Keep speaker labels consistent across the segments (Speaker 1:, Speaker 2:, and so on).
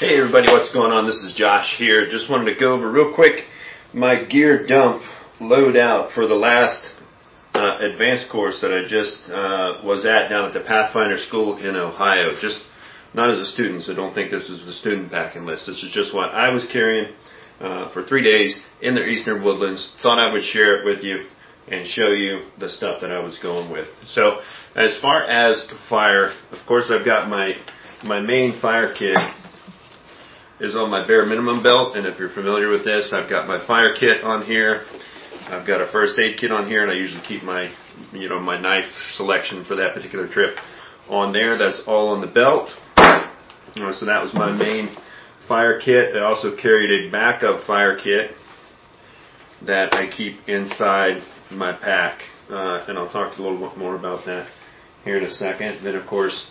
Speaker 1: Hey everybody, what's going on? This is Josh here. Just wanted to go over real quick my gear dump loadout for the last uh, advanced course that I just uh, was at down at the Pathfinder School in Ohio. Just not as a student, so don't think this is the student packing list. This is just what I was carrying uh, for three days in the eastern woodlands. Thought I would share it with you and show you the stuff that I was going with. So as far as fire, of course I've got my my main fire kit is on my bare minimum belt. And if you're familiar with this, I've got my fire kit on here. I've got a first aid kit on here, and I usually keep my, you know, my knife selection for that particular trip on there. That's all on the belt. Uh, so that was my main fire kit. I also carried a backup fire kit that I keep inside my pack, uh, and I'll talk a little bit more about that here in a second. Then, of course,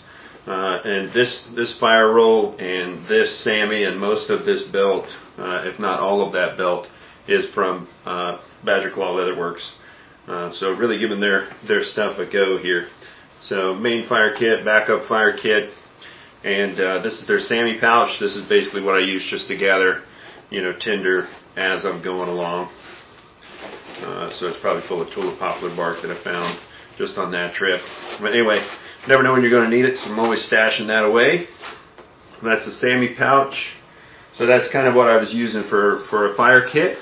Speaker 1: uh, and this this fire roll and this Sammy and most of this belt, uh, if not all of that belt, is from uh, Badger Claw Leatherworks. Uh, so really giving their their stuff a go here. So main fire kit, backup fire kit, and uh, this is their Sammy pouch. This is basically what I use just to gather, you know, tinder as I'm going along. Uh, so it's probably full of tulip poplar bark that I found just on that trip. But anyway, Never know when you're going to need it, so I'm always stashing that away. That's a Sammy pouch. So that's kind of what I was using for, for a fire kit.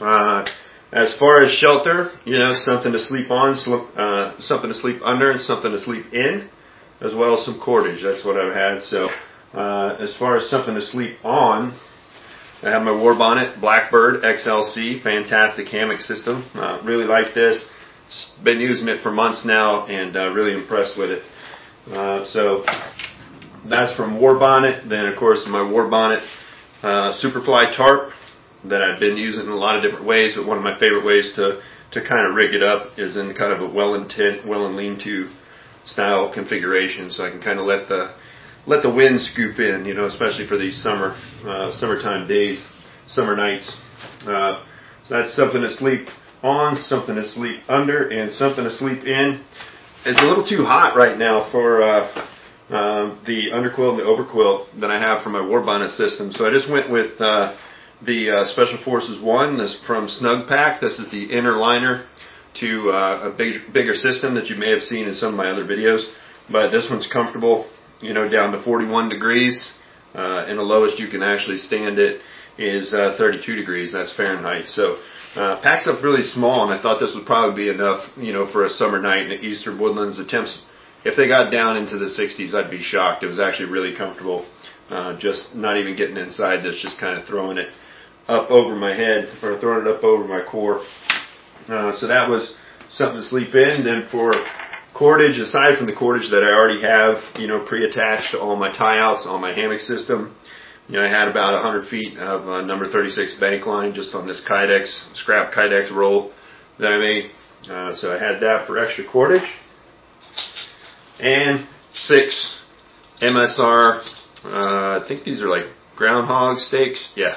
Speaker 1: Uh, as far as shelter, you know, something to sleep on, uh, something to sleep under, and something to sleep in, as well as some cordage. That's what I've had. So uh, as far as something to sleep on, I have my Warbonnet, Blackbird XLC, fantastic hammock system. Uh, really like this been using it for months now and uh, really impressed with it. Uh, so that's from Warbonnet. Then of course my Warbonnet uh, Superfly tarp that I've been using in a lot of different ways. But one of my favorite ways to to kind of rig it up is in kind of a well intent, well and lean to style configuration, so I can kind of let the let the wind scoop in, you know, especially for these summer uh, summertime days, summer nights. Uh, so that's something to sleep on, something to sleep under, and something to sleep in. It's a little too hot right now for uh, uh, the underquilt and the overquilt that I have for my Warbonnet system. So I just went with uh, the uh, Special Forces One. This from Snugpak. This is the inner liner to uh, a big, bigger system that you may have seen in some of my other videos. But this one's comfortable, you know, down to 41 degrees, uh, and the lowest you can actually stand it is uh, 32 degrees. That's Fahrenheit. So uh, packs up really small, and I thought this would probably be enough, you know, for a summer night in the eastern woodlands. The temps, if they got down into the 60s, I'd be shocked. It was actually really comfortable. Uh, just not even getting inside this, just kind of throwing it up over my head or throwing it up over my core. Uh, so that was something to sleep in. Then for cordage, aside from the cordage that I already have, you know, pre-attached to all my tie outs, on my hammock system, you know, I had about 100 feet of uh, number 36 bank line just on this Kydex, scrap Kydex roll that I made. Uh, so I had that for extra cordage. And six MSR, uh, I think these are like groundhog stakes. Yeah,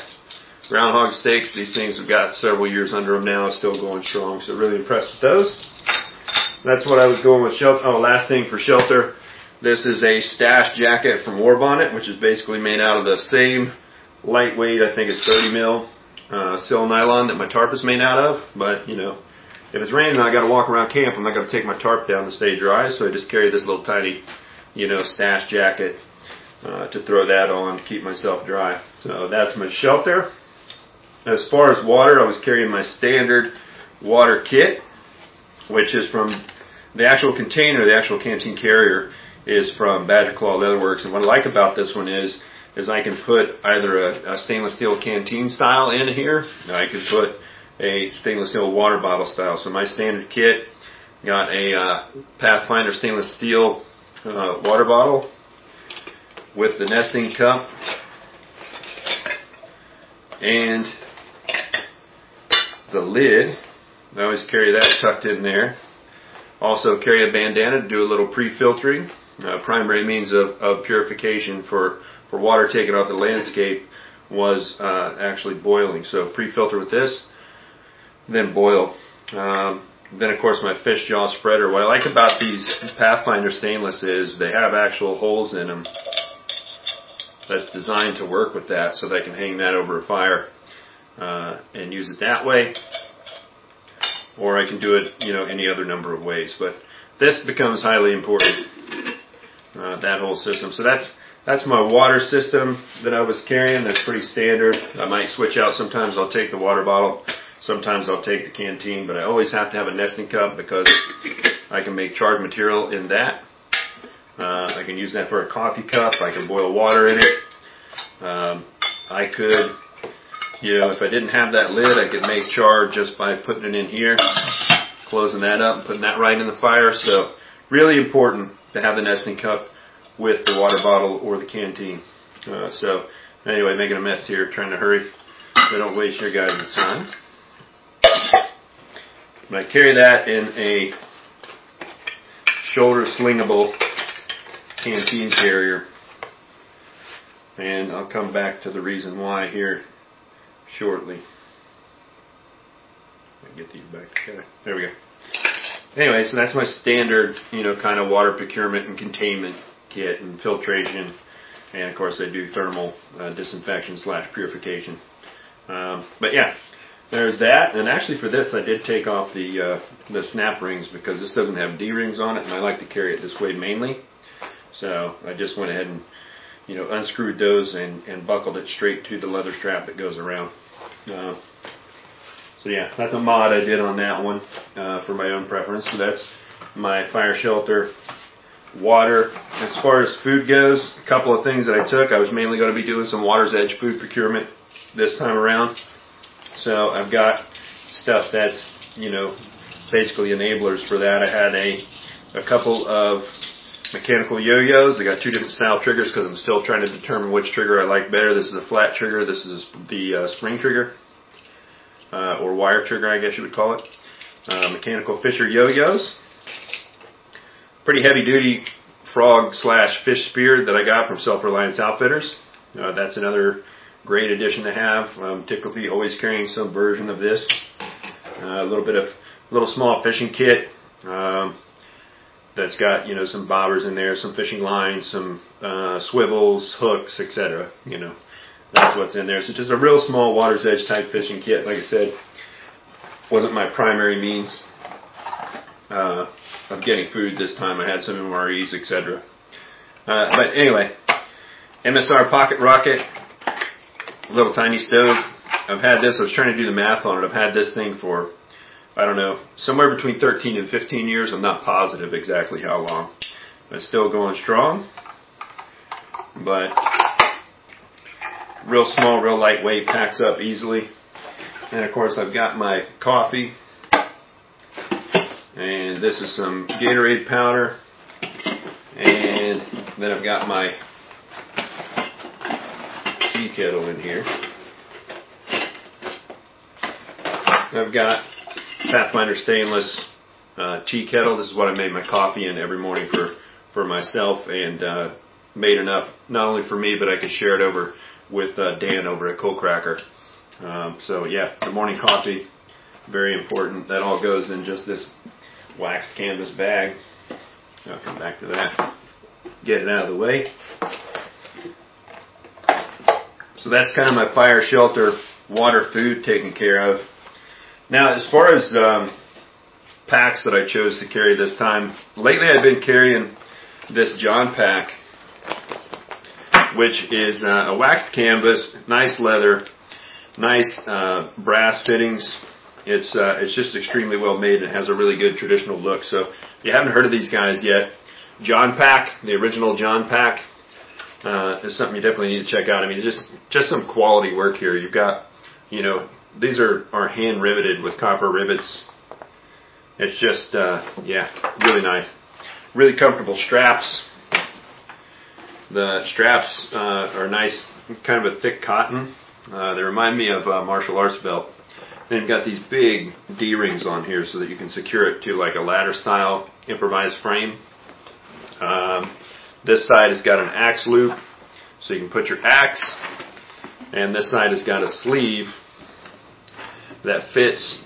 Speaker 1: groundhog stakes. These things have got several years under them now, still going strong. So really impressed with those. That's what I was going with shelter. Oh, last thing for shelter. This is a stash jacket from Warbonnet, which is basically made out of the same lightweight, I think it's 30 mil uh, sil nylon that my tarp is made out of. But, you know, if it's raining and I got to walk around camp, I'm not going to take my tarp down to stay dry. So I just carry this little tiny, you know, stash jacket uh, to throw that on to keep myself dry. So that's my shelter. As far as water, I was carrying my standard water kit, which is from the actual container, the actual canteen carrier is from Badger Claw Leatherworks. And what I like about this one is, is I can put either a, a stainless steel canteen style in here. I can put a stainless steel water bottle style. So my standard kit got a uh, Pathfinder stainless steel uh, water bottle with the nesting cup and the lid. I always carry that tucked in there. Also carry a bandana to do a little pre-filtering uh, primary means of, of purification for, for water taken off the landscape was uh, actually boiling. So pre-filter with this, then boil. Um, then of course my fish jaw spreader. What I like about these Pathfinder stainless is they have actual holes in them that's designed to work with that so that I can hang that over a fire uh, and use it that way. Or I can do it, you know, any other number of ways. But this becomes highly important, uh, that whole system. So that's that's my water system that I was carrying. That's pretty standard. I might switch out sometimes. I'll take the water bottle. Sometimes I'll take the canteen, but I always have to have a nesting cup because I can make charred material in that. Uh, I can use that for a coffee cup. I can boil water in it. Um, I could, you know, if I didn't have that lid, I could make char just by putting it in here, closing that up, and putting that right in the fire. So, really important to have the nesting cup with the water bottle or the canteen. Uh, so, anyway, making a mess here, trying to hurry so don't waste your guys' time. I carry that in a shoulder slingable canteen carrier. And I'll come back to the reason why here shortly. Get these back together. There we go. Anyway, so that's my standard, you know, kind of water procurement and containment kit and filtration. And of course, I do thermal uh, disinfection slash purification. Um, but yeah, there's that. And actually, for this, I did take off the uh, the snap rings because this doesn't have D rings on it, and I like to carry it this way mainly. So I just went ahead and you know unscrewed those and, and buckled it straight to the leather strap that goes around. Uh, so yeah, that's a mod I did on that one uh, for my own preference. So that's my fire shelter. Water. As far as food goes, a couple of things that I took. I was mainly going to be doing some Water's Edge food procurement this time around. So I've got stuff that's, you know, basically enablers for that. I had a, a couple of mechanical yo-yos. I got two different style triggers because I'm still trying to determine which trigger I like better. This is a flat trigger. This is the uh, spring trigger, uh, or wire trigger, I guess you would call it. Uh, mechanical Fisher yo-yos. Pretty heavy duty frog slash fish spear that I got from Self Reliance Outfitters. Uh, that's another great addition to have. I'm typically always carrying some version of this. Uh, a little bit of little small fishing kit. Um, that's got you know some bobbers in there, some fishing lines, some uh, swivels, hooks, etc. You know, that's what's in there. So just a real small water's edge type fishing kit. Like I said, wasn't my primary means uh, of getting food this time. I had some MREs, etc. Uh, but anyway, MSR Pocket Rocket, little tiny stove. I've had this. I was trying to do the math on it. I've had this thing for I don't know, somewhere between 13 and 15 years. I'm not positive exactly how long. But still going strong. But real small, real lightweight, packs up easily. And of course, I've got my coffee. And this is some Gatorade powder. And then I've got my tea kettle in here. I've got Pathfinder stainless uh, tea kettle. This is what I made my coffee in every morning for for myself, and uh, made enough not only for me, but I could share it over with uh, Dan over at Coalcracker. Um, so yeah, the morning coffee, very important. That all goes in just this waxed canvas bag. I'll come back to that. Get it out of the way. So that's kind of my fire shelter, water, food taken care of. Now, as far as um, packs that I chose to carry this time, lately I've been carrying this John pack, which is uh, a waxed canvas, nice leather, nice uh, brass fittings. It's uh, it's just extremely well made and it has a really good traditional look. So if you haven't heard of these guys yet, John Pack, the original John Pack, uh, is something you definitely need to check out. I mean, just just some quality work here. You've got, you know, these are, are hand riveted with copper rivets. It's just, uh, yeah, really nice. Really comfortable straps. The straps uh, are nice, kind of a thick cotton. Uh, they remind me of a martial arts belt. They've got these big D rings on here so that you can secure it to like a ladder style improvised frame. Um, this side has got an axe loop so you can put your axe, and this side has got a sleeve that fits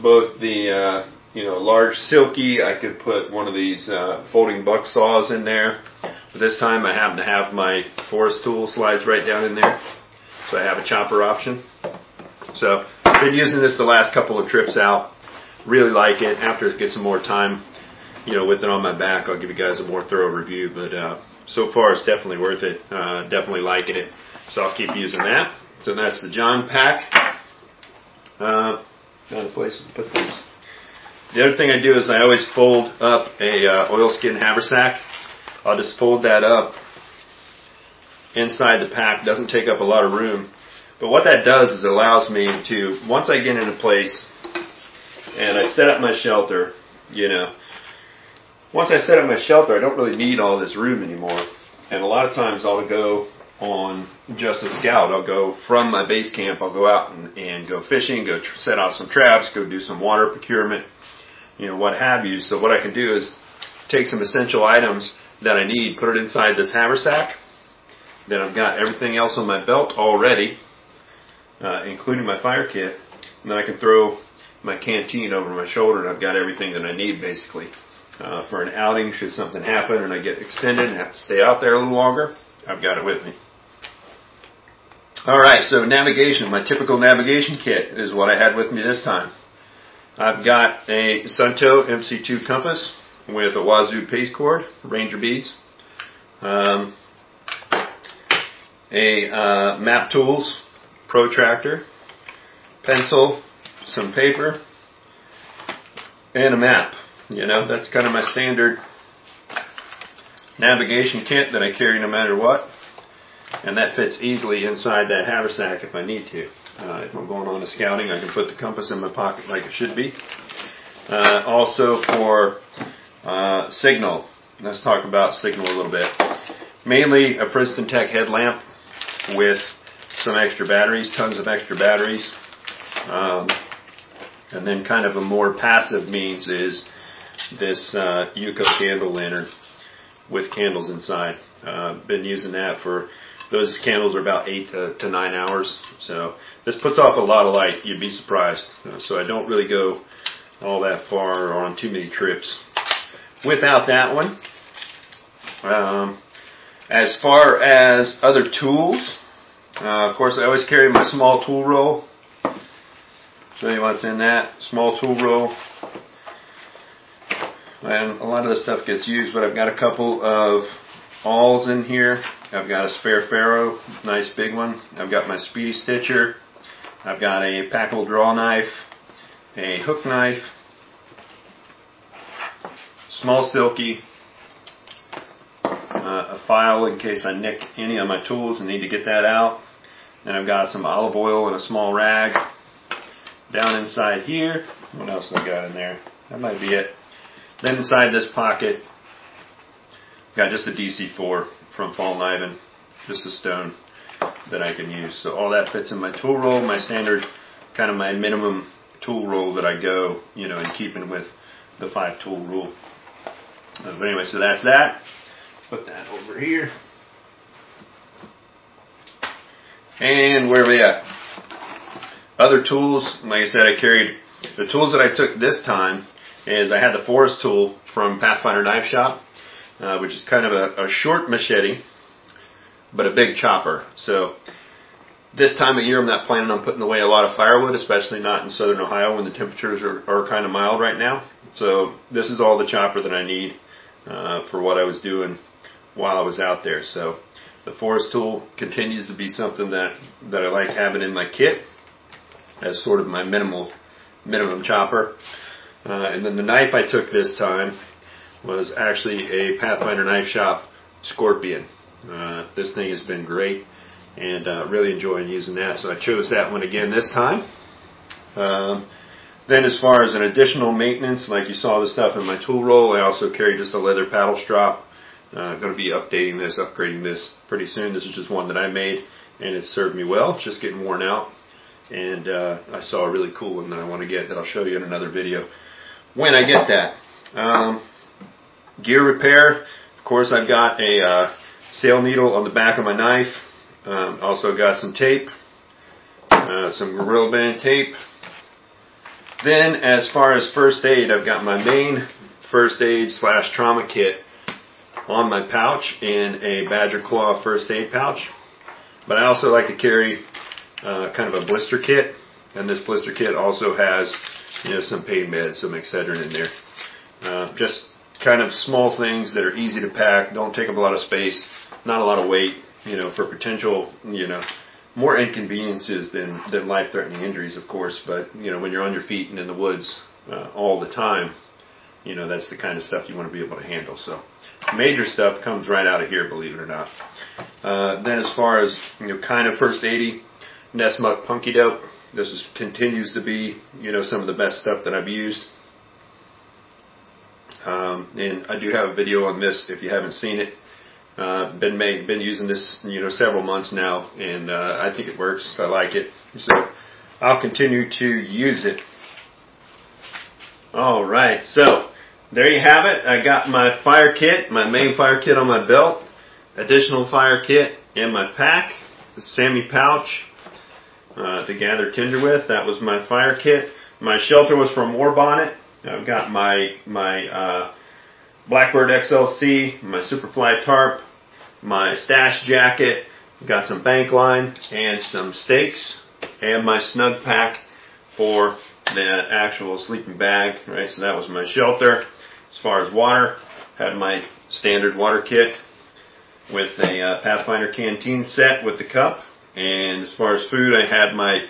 Speaker 1: both the uh, you know large silky. I could put one of these uh, folding buck saws in there, This time I happen to have my forest tool slides right down in there. So I have a chopper option. So I've been using this the last couple of trips out. Really like it. After I get some more time, you know, with it on my back, I'll give you guys a more thorough review. But uh, so far, it's definitely worth it. Uh, definitely liking it. So I'll keep using that. So that's the John pack. Uh, a place to put these. The other thing I do is I always fold up a uh, oilskin haversack. I'll just fold that up inside the pack. Doesn't take up a lot of room. But what that does is allows me to, once I get into place and I set up my shelter, you know, once I set up my shelter, I don't really need all this room anymore. And a lot of times I'll go on just a scout. I'll go from my base camp, I'll go out and, and go fishing, go tr- set off some traps, go do some water procurement, you know, what have you. So what I can do is take some essential items that I need, put it inside this haversack. Then I've got everything else on my belt already, uh, including my fire kit. And then I can throw my canteen over my shoulder and I've got everything that I need basically. Uh, for an outing, should something happen and I get extended and have to stay out there a little longer, I've got it with me. Alright, so navigation, my typical navigation kit is what I had with me this time. I've got a Suunto MC2 compass with a Wazoo pace cord, Ranger beads, um, a uh, map tools, protractor, pencil, some paper, and a map. You know, that's kind of my standard navigation kit that I carry no matter what. And that fits easily inside that haversack if I need to. Uh, if I'm going on a scouting, I can put the compass in my pocket like it should be. Uh, also for uh, signal, let's talk about signal a little bit. Mainly a Princeton Tech headlamp with some extra batteries, tons of extra batteries. Um, and then kind of a more passive means is this uh, UCO candle lantern with candles inside. Uh, been using that for those candles are about eight to, to, nine hours. So this puts off a lot of light. You'd be surprised. Uh, so I don't really go all that far or on too many trips without that one. Um, as far as other tools, uh, of course, I always carry my small tool roll. Show you what's in that small tool roll. And a lot of the stuff gets used, but I've got a couple of awls in here. I've got a spare ferro, nice big one. I've got my speedy stitcher. I've got a packable draw knife, a hook knife, small silky, uh, a file in case I nick any of my tools and need to get that out. Then I've got some olive oil and a small rag. Down inside here, what else I got in there? That might be it. Then inside this pocket, got just a DC4 from Fallkniven, just a stone that I can use. So all that fits in my tool roll, my standard, kind of my minimum tool roll that I go, you know, in keeping with the five tool rule. Uh, but anyway, so that's that. Put that over here. And where are we at? Other tools, like I said, I carried the tools that I took this time is I had the forest tool from Pathfinder Knife Shop, uh, which is kind of a, a short machete, but a big chopper. So this time of year, I'm not planning on putting away a lot of firewood, especially not in southern Ohio when the temperatures are, are kind of mild right now. So this is all the chopper that I need uh, for what I was doing while I was out there. So the forest tool continues to be something that, that I like having in my kit as sort of my minimal minimum chopper. Uh, and then the knife I took this time was actually a Pathfinder Knife Shop Scorpion. Uh, this thing has been great and uh, really enjoying using that. So I chose that one again this time. Um, then as far as an additional maintenance, like you saw the stuff in my tool roll, I also carry just a leather paddle strap. Uh, going to be updating this, upgrading this pretty soon. This is just one that I made and it served me well. It's just getting worn out. And uh, I saw a really cool one that I want to get that I'll show you in another video when I get that. Um, gear repair, of course, I've got a uh, sail needle on the back of my knife. Um, also got some tape, uh, some Gorilla Band tape. Then, as far as first aid, I've got my main first aid slash trauma kit on my pouch in a Badger Claw first aid pouch. But I also like to carry uh, kind of a blister kit, and this blister kit also has you know some pain meds, some Excedrin in there. Uh, just kind of small things that are easy to pack, don't take up a lot of space, not a lot of weight, you know, for potential, you know, more inconveniences than, than life-threatening injuries, of course. But you know, when you're on your feet and in the woods uh, all the time, you know, that's the kind of stuff you want to be able to handle. So, major stuff comes right out of here, believe it or not. Uh, then, as far as you know, kind of first 80, Nessmuk Punky Dope. This is, continues to be, you know, some of the best stuff that I've used. Um, and I do have a video on this if you haven't seen it. Uh, been made, been using this, you know, several months now, and uh, I think it works. I like it, so I'll continue to use it. All right, so there you have it. I got my fire kit, my main fire kit on my belt, additional fire kit in my pack, the Sammy pouch uh, to gather tinder with. That was my fire kit. My shelter was from Warbonnet. I've got my my uh, Blackbird XLC, my Superfly tarp, my stash jacket, got some bank line and some stakes, and my Snugpak for the actual sleeping bag. Right, so that was my shelter. As far as water, had my standard water kit with a uh, Pathfinder canteen set with the cup. And as far as food, I had my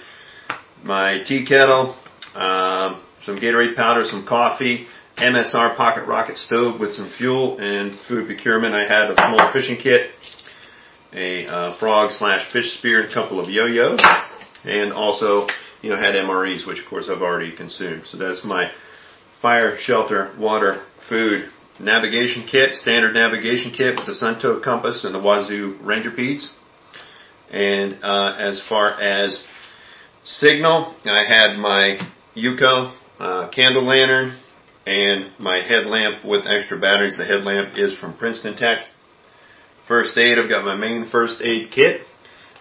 Speaker 1: my tea kettle, um, some Gatorade powder, some coffee, MSR pocket rocket stove with some fuel and food procurement. I had a small fishing kit, a uh, frog slash fish spear, a couple of yo-yos, and also you know had MREs, which of course I've already consumed. So that's my fire, shelter, water, food, navigation kit, standard navigation kit with the Suunto compass and the Wazoo Ranger beads. And uh, as far as signal, I had my UCO uh, candle lantern and my headlamp with extra batteries. The headlamp is from Princeton Tech. First aid, I've got my main first aid kit.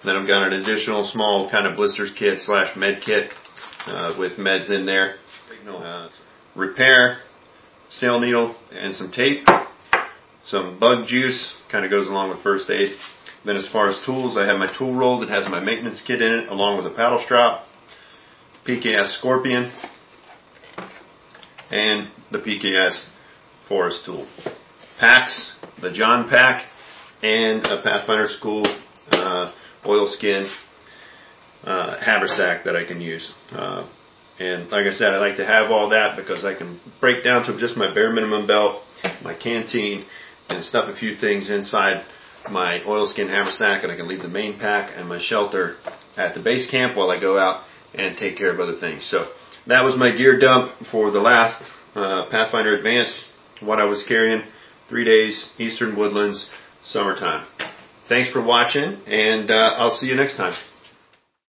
Speaker 1: Then I've got an additional small kind of blisters kit slash med kit uh, with meds in there. Uh, repair, sail needle, and some tape. Some bug juice kind of goes along with first aid. Then as far as tools, I have my tool roll that has my maintenance kit in it along with a paddle strap, PKS Scorpion, and the PKS Forest tool. Packs, the John pack, and a Pathfinder School uh, oilskin uh, haversack that I can use. Uh, and like I said, I like to have all that because I can break down to just my bare minimum belt, my canteen, and stuff a few things inside my oilskin haversack, and I can leave the main pack and my shelter at the base camp while I go out and take care of other things. So that was my gear dump for the last uh, Pathfinder Advance. What I was carrying, three days, Eastern Woodlands, summertime. Thanks for watching, and uh, I'll see you next time.